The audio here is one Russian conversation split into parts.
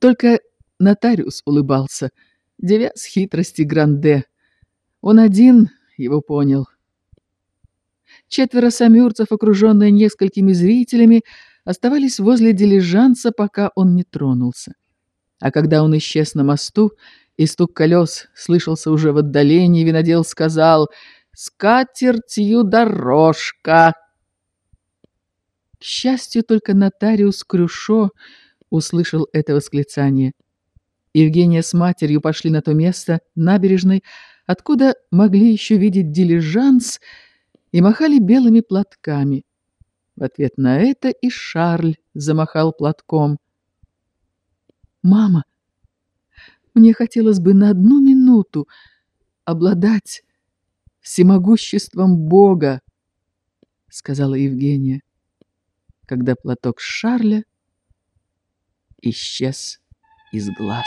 Только нотариус улыбался, девяз хитрости Гранде. Он один его понял. Четверо самюрцев, окруженные несколькими зрителями, оставались возле дилижанса, пока он не тронулся. А когда он исчез на мосту, и стук колес слышался уже в отдалении, винодел сказал «Скатертью дорожка!» К счастью, только нотариус Крюшо услышал это восклицание. Евгения с матерью пошли на то место набережной, откуда могли еще видеть дилижанс, и махали белыми платками. В ответ на это и Шарль замахал платком. «Мама, мне хотелось бы на одну минуту обладать всемогуществом Бога», — сказала Евгения, когда платок Шарля исчез из глаз.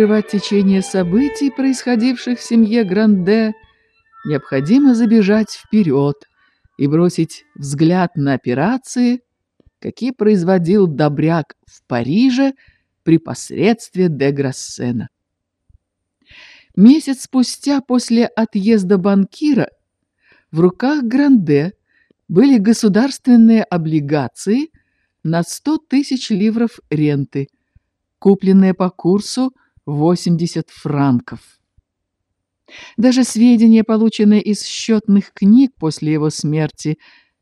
Прерывать течение событий, происходивших в семье Гранде, необходимо забежать вперед и бросить взгляд на операции, какие производил Добряк в Париже при посредстве де Грассена. Месяц спустя после отъезда банкира в руках Гранде были государственные облигации на 100 тысяч ливров ренты – купленные по курсу 80 франков. Даже сведения, полученные из счетных книг после его смерти,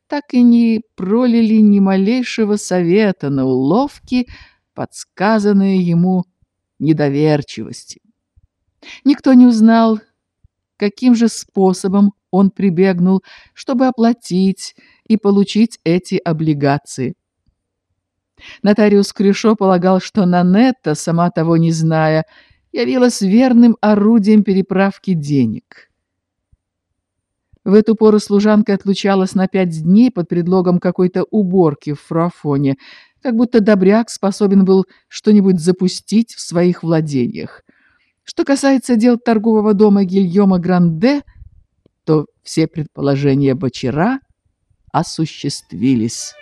так и не пролили ни малейшего совета на уловки, подсказанные ему недоверчивости. Никто не узнал, каким же способом он прибегнул, чтобы оплатить и получить эти облигации. Нотариус Крюшо полагал, что Нанетта, сама того не зная, явилась верным орудием переправки денег. В эту пору служанка отлучалась на пять дней под предлогом какой-то уборки в фрафоне, как будто добряк способен был что-нибудь запустить в своих владениях. Что касается дел торгового дома Гильома Гранде, то все предположения Бочера осуществились.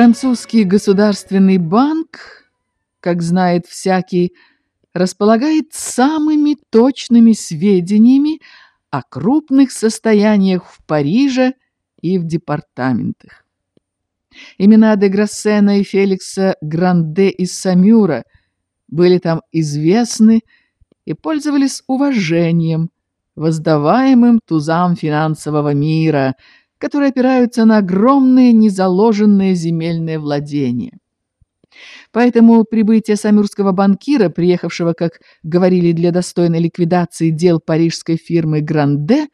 Французский государственный банк, как знает всякий, располагает самыми точными сведениями о крупных состояниях в Париже и в департаментах. Имена де Грассена и Феликса Гранде из Самюра были там известны и пользовались уважением, воздаваемым тузам финансового мира, которые опираются на огромные незаложенные земельные владения. Поэтому прибытие самюрского банкира, приехавшего, как говорили, для достойной ликвидации дел парижской фирмы «Гранде»,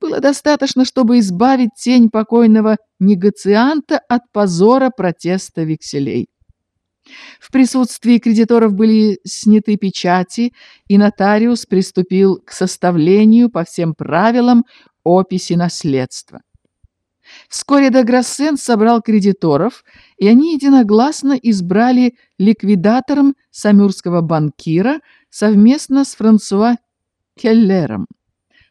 было достаточно, чтобы избавить тень покойного негацианта от позора протеста векселей. В присутствии кредиторов были сняты печати, и нотариус приступил к составлению по всем правилам описи наследства. Вскоре Деграссен собрал кредиторов, и они единогласно избрали ликвидатором самюрского банкира совместно с Франсуа Келлером,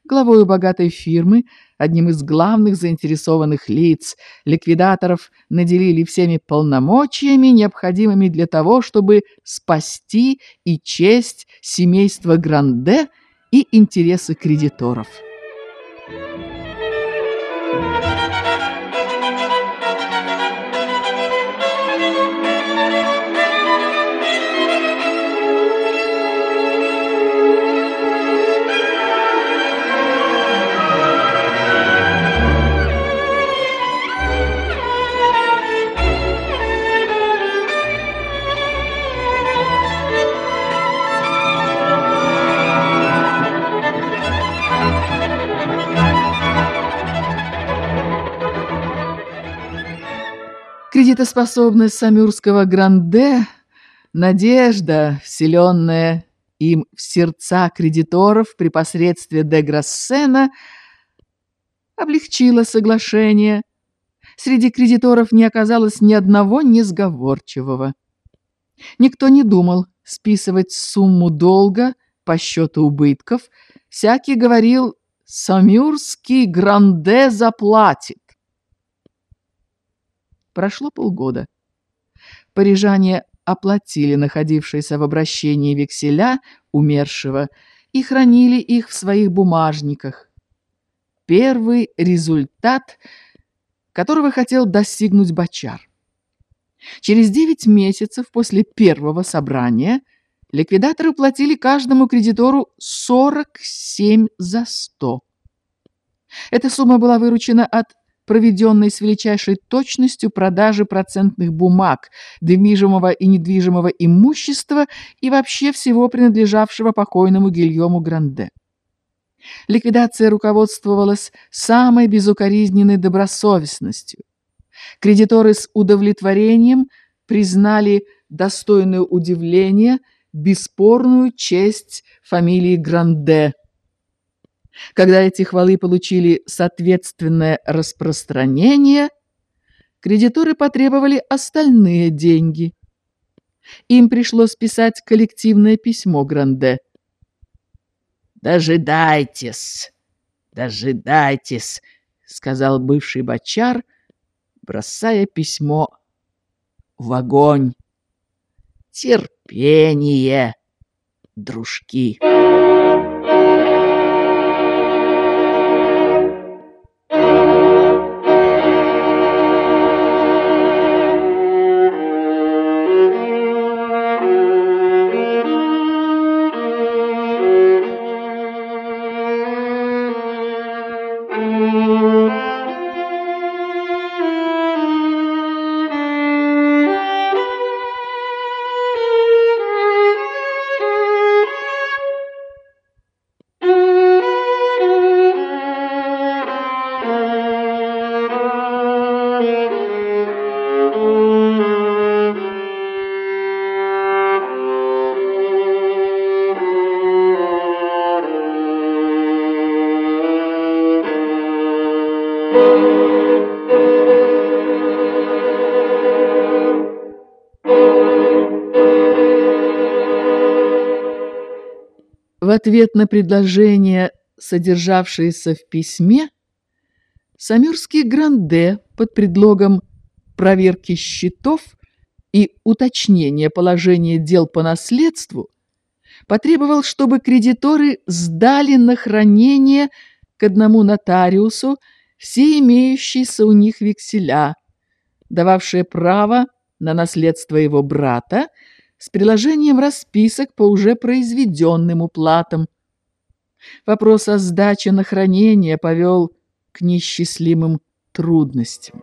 главой богатой фирмы, одним из главных заинтересованных лиц. Ликвидаторов наделили всеми полномочиями, необходимыми для того, чтобы спасти и честь семейства Гранде и интересы кредиторов. Кредитоспособность самюрского Гранде, надежда, вселенная им в сердца кредиторов при посредстве де Грассена, облегчила соглашение. Среди кредиторов не оказалось ни одного несговорчивого. Никто не думал списывать сумму долга по счету убытков. Всякий говорил «Самюрский Гранде заплатит». Прошло полгода. Парижане оплатили находившиеся в обращении векселя умершего и хранили их в своих бумажниках. Первый результат, которого хотел достигнуть Бачар. Через девять месяцев после первого собрания ликвидаторы платили каждому кредитору 47 за 100. Эта сумма была выручена от проведенной с величайшей точностью продажи процентных бумаг, движимого и недвижимого имущества и вообще всего принадлежавшего покойному Гильому Гранде. Ликвидация руководствовалась самой безукоризненной добросовестностью. Кредиторы с удовлетворением признали достойную удивления бесспорную честь фамилии Гранде, когда эти хвалы получили соответственное распространение, кредиторы потребовали остальные деньги. Им пришлось писать коллективное письмо Гранде. «Дожидайтесь, дожидайтесь», — сказал бывший бочар, бросая письмо в огонь. «Терпение, дружки». В ответ на предложение, содержавшееся в письме, Самюрский Гранде под предлогом проверки счетов и уточнения положения дел по наследству, потребовал, чтобы кредиторы сдали на хранение к одному нотариусу все имеющиеся у них векселя, дававшие право на наследство его брата с приложением расписок по уже произведенным уплатам. Вопрос о сдаче на хранение повел к несчастливым трудностям.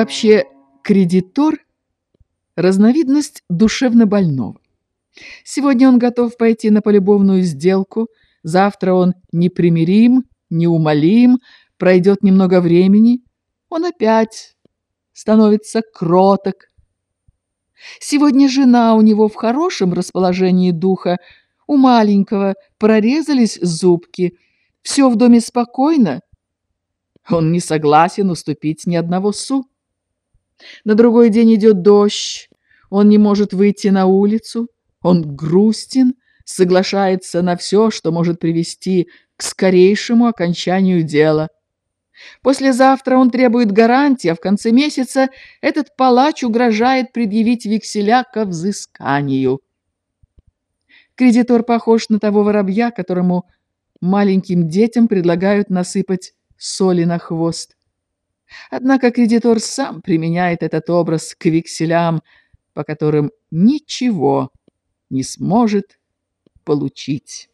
Вообще, кредитор – разновидность душевно больного. Сегодня он готов пойти на полюбовную сделку, завтра он непримирим, неумолим, пройдет немного времени, он опять становится кроток. Сегодня жена у него в хорошем расположении духа, у маленького прорезались зубки, все в доме спокойно, он не согласен уступить ни одного су. На другой день идет дождь, он не может выйти на улицу, он грустен, соглашается на все, что может привести к скорейшему окончанию дела. Послезавтра он требует гарантии, а в конце месяца этот палач угрожает предъявить векселя ко взысканию. Кредитор похож на того воробья, которому маленьким детям предлагают насыпать соли на хвост. Однако кредитор сам применяет этот образ к векселям, по которым ничего не сможет получить.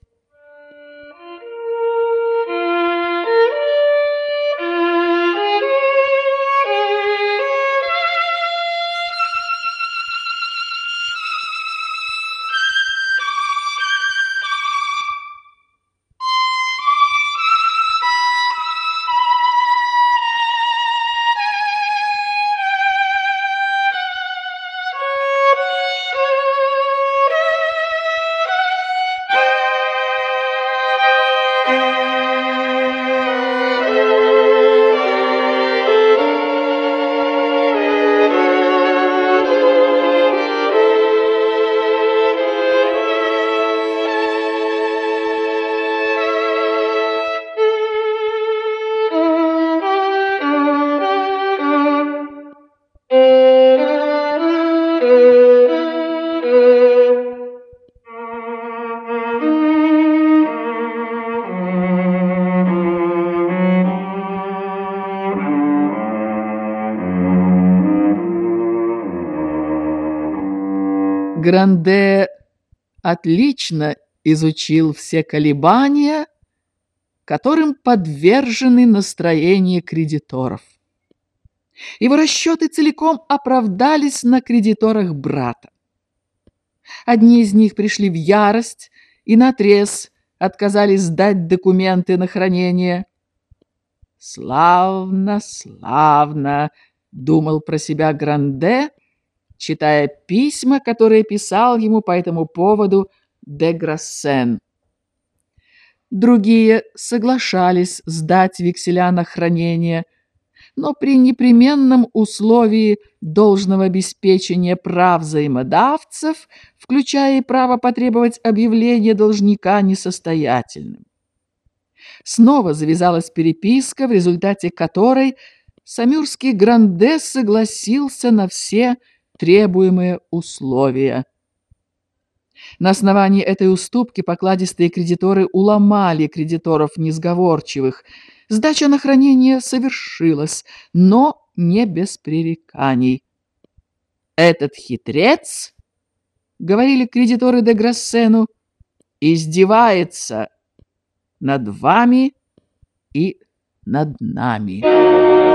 Гранде отлично изучил все колебания, которым подвержены настроения кредиторов. Его расчеты целиком оправдались на кредиторах брата. Одни из них пришли в ярость и наотрез отказались сдать документы на хранение. «Славно, славно!» — думал про себя Гранде — читая письма, которые писал ему по этому поводу де Грассен. Другие соглашались сдать векселя на хранение, но при непременном условии должного обеспечения прав взаимодавцев, включая и право потребовать объявления должника несостоятельным. Снова завязалась переписка, в результате которой Самюрский Гранде согласился на все требуемые условия. На основании этой уступки покладистые кредиторы уломали кредиторов несговорчивых. Сдача на хранение совершилась, но не без пререканий. «Этот хитрец, — говорили кредиторы де Грассену, — издевается над вами и над нами.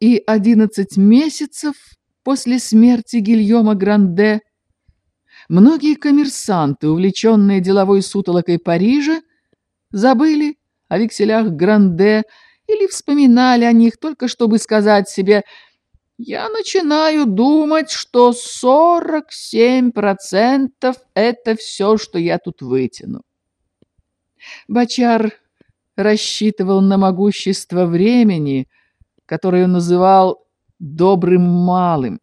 И одиннадцать месяцев после смерти Гильома Гранде многие коммерсанты, увлеченные деловой сутолокой Парижа, забыли о векселях Гранде или вспоминали о них только чтобы сказать себе «Я начинаю думать, что 47% это все, что я тут вытяну». Бачар рассчитывал на могущество времени – который он называл «добрым малым».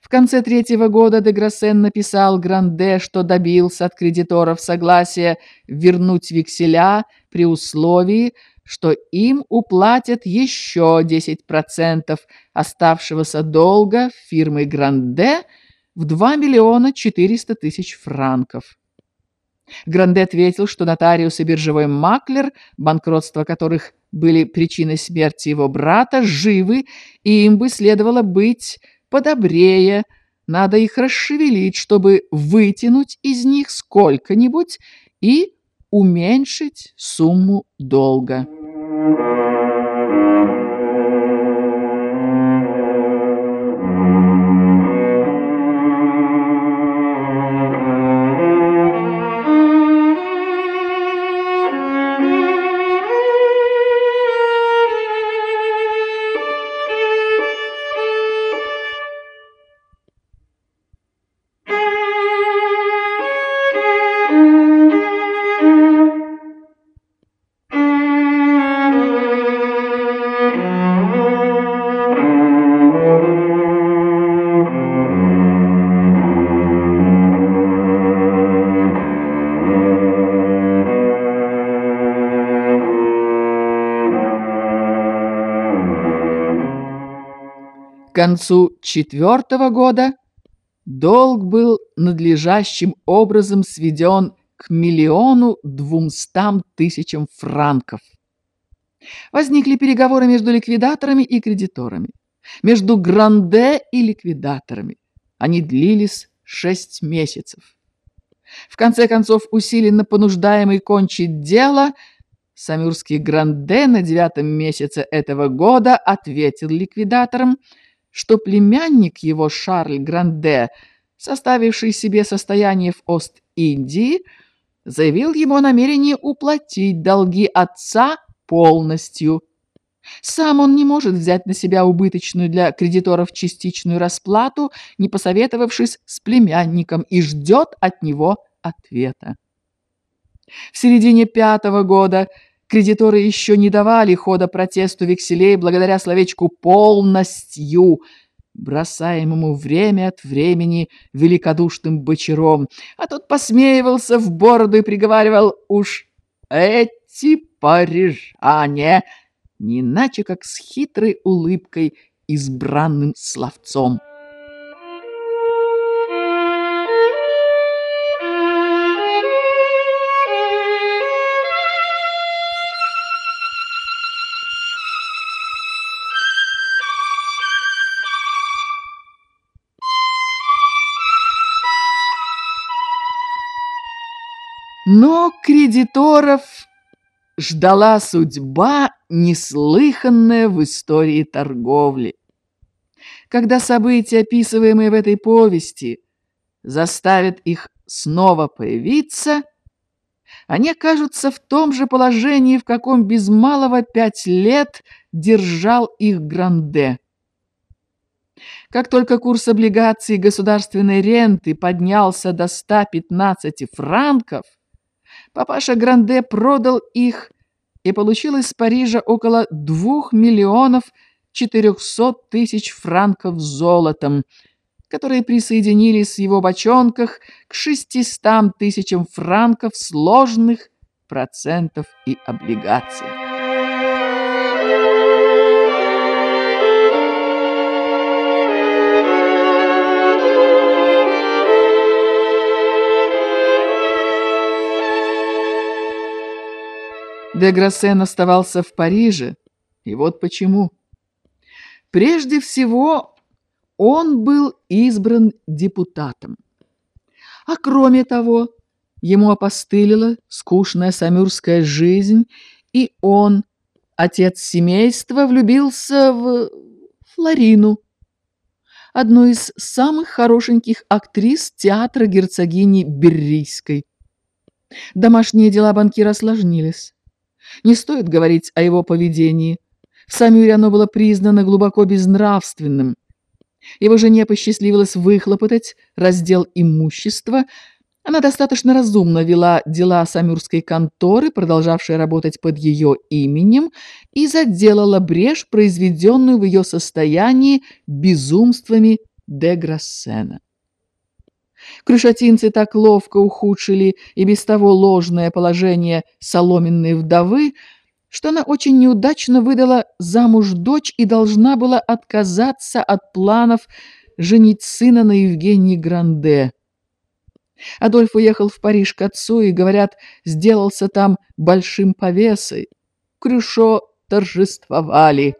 В конце третьего года Деграссен написал Гранде, что добился от кредиторов согласия вернуть векселя при условии, что им уплатят еще 10% оставшегося долга фирмы Гранде в 2 миллиона 400 тысяч франков. Гранде ответил, что нотариус и биржевой маклер, банкротство которых были причиной смерти его брата, живы, и им бы следовало быть подобрее, надо их расшевелить, чтобы вытянуть из них сколько-нибудь и уменьшить сумму долга. Концу четвертого года долг был надлежащим образом сведен к миллиону двумстам тысячам франков. Возникли переговоры между ликвидаторами и кредиторами, между Гранде и ликвидаторами. Они длились шесть месяцев. В конце концов, усиленно понуждаемый кончить дело, Самюрский Гранде на девятом месяце этого года ответил ликвидаторам – что племянник его Шарль Гранде, составивший себе состояние в Ост-Индии, заявил ему о намерении уплатить долги отца полностью. Сам он не может взять на себя убыточную для кредиторов частичную расплату, не посоветовавшись с племянником, и ждет от него ответа. В середине пятого года Кредиторы еще не давали хода протесту векселей благодаря словечку «полностью», бросаемому время от времени великодушным бочаром, а тот посмеивался в бороду и приговаривал «Уж эти парижане!» не иначе, как с хитрой улыбкой избранным словцом. Кредиторов ждала судьба, неслыханная в истории торговли. Когда события, описываемые в этой повести, заставят их снова появиться, они окажутся в том же положении, в каком без малого пять лет держал их Гранде. Как только курс облигаций государственной ренты поднялся до 115 франков, папаша Гранде продал их и получил из Парижа около 2 миллионов 400 тысяч франков золотом, которые присоединились в его бочонках к 600 тысячам франков сложных процентов и облигаций. Де Грассен оставался в Париже, и вот почему. Прежде всего, он был избран депутатом. А кроме того, ему опостылила скучная самюрская жизнь, и он, отец семейства, влюбился в Флорину, одну из самых хорошеньких актрис театра герцогини Беррийской. Домашние дела банкира осложнились. Не стоит говорить о его поведении. В Самюре оно было признано глубоко безнравственным. Его жене посчастливилось выхлопотать раздел имущества. Она достаточно разумно вела дела самюрской конторы, продолжавшей работать под ее именем, и заделала брешь, произведенную в ее состоянии безумствами де Грассена. Крышатинцы так ловко ухудшили и без того ложное положение соломенной вдовы, что она очень неудачно выдала замуж дочь и должна была отказаться от планов женить сына на Евгении Гранде. Адольф уехал в Париж к отцу и, говорят, сделался там большим повесой. Крюшо торжествовали.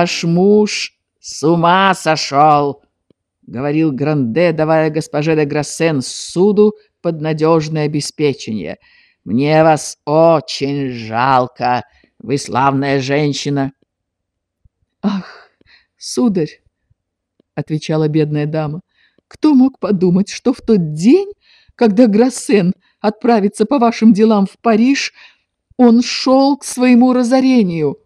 «Ваш муж с ума сошел!» — говорил Гранде, давая госпоже де Грассен суду под надежное обеспечение. «Мне вас очень жалко, вы славная женщина». «Ах, сударь!» — отвечала бедная дама. «Кто мог подумать, что в тот день, когда Грассен отправится по вашим делам в Париж, он шел к своему разорению?»